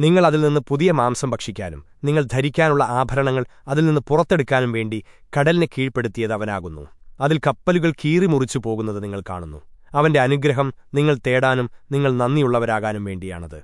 നിങ്ങൾ അതിൽ നിന്ന് പുതിയ മാംസം ഭക്ഷിക്കാനും നിങ്ങൾ ധരിക്കാനുള്ള ആഭരണങ്ങൾ അതിൽ നിന്ന് പുറത്തെടുക്കാനും വേണ്ടി കടലിനെ കീഴ്പ്പെടുത്തിയത് അവനാകുന്നു. അതിൽ കപ്പലുകൾ കീറിമുറിച്ചു പോകുന്നത് നിങ്ങൾ കാണുന്നു. അവന്റെ അനുഗ്രഹം നിങ്ങൾ തേടാനും നിങ്ങൾ നന്ദിയുള്ളവരാകാനും വേണ്ടിയാണത്.